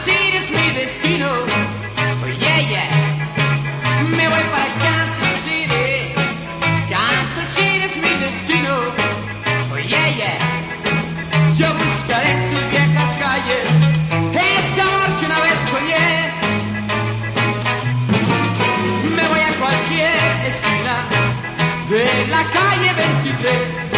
City es mi destino. Oh, yeah, yeah. Me voy para Kansas City. Kansas City es mi destino. Oh, yeah, yeah. Yo buscaré en sus viejas calles ese amor que una vez soñé. Me voy a cualquier esquina de la calle 23.